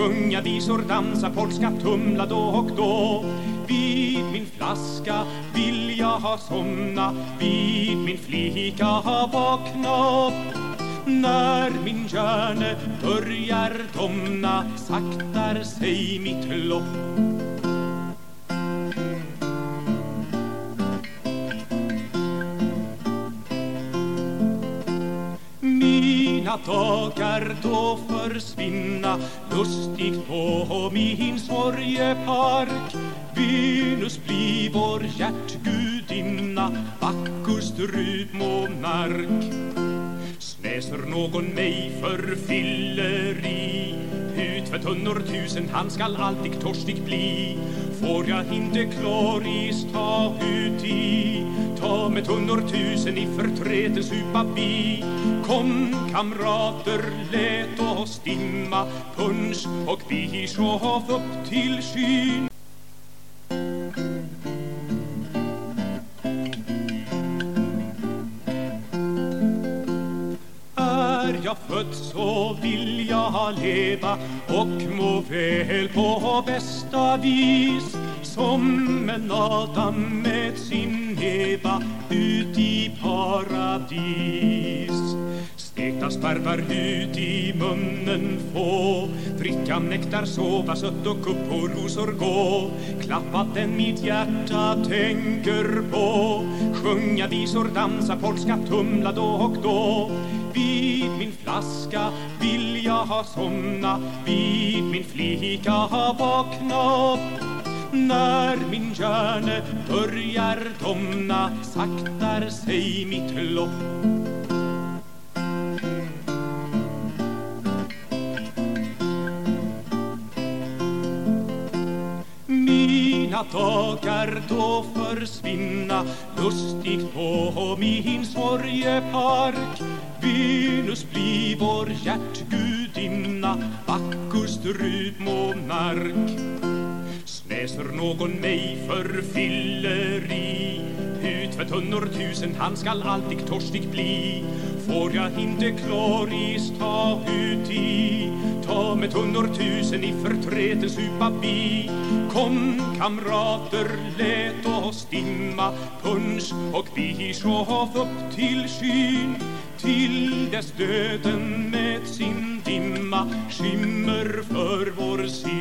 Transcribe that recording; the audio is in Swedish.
Sjunga visor, dansa polska, tumla då och då. Vid min flaska vill jag ha somna Vid min flicka ha vakna upp. När min hjärne börjar domna saktar sig mitt lopp. Mina dagar då försvinna? Lustigt på min sorgepark Venus blir vår hjärtgudinna, Bacchus rydmonark. Snäser någon mig för fylleri Ut för tunnor tusen, han skall alltid torstig bli. Får jag inte kloris ta uti i? Med hundratusen i förtreten supa vi Kom kamrater, lät oss dimma punsch och vi upp till skyn. Är jag född så vill jag leva och må väl på bästa vis. Som en Adam med sin paradis. Stekta sparvar ut i munnen få. Dricka nektar, sova sött och upp på rosor gå. Klappa den mitt hjärta tänker på. Sjunga visor, dansa polska, tumla då och då. Vid min flaska vill jag ha somna. Vid min flicka ha vakna upp när min hjärne börjar domna Saktar sig mitt lopp. Mina dagar då försvinna Lustigt på min sorgepark. Venus blir vår hjärtgudinna Bacchus rydmonark Läser någon mig för fylleri Ut för tunnor tusen, han skall alltid torstig bli? Får jag inte kloris ta uti Ta med tunnor tusen i förtreten supa bi? Kom kamrater, lät oss dimma punsch och vi sjov upp till skyn. Till dess döden med sin dimma skimmer för vår syn.